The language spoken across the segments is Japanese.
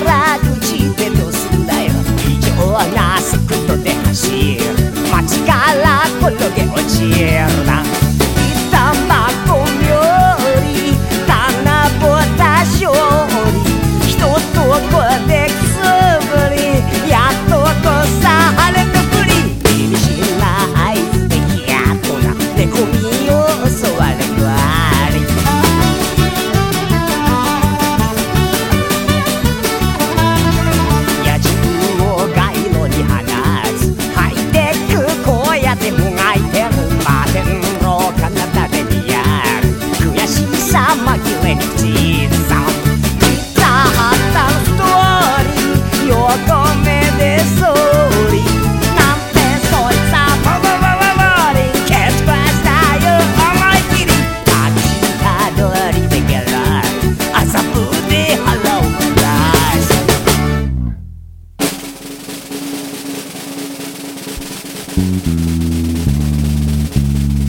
ら口でどうすんだよ。異常な速度で走る。街から転げ落ちる。な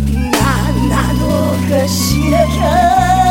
何なのかしらで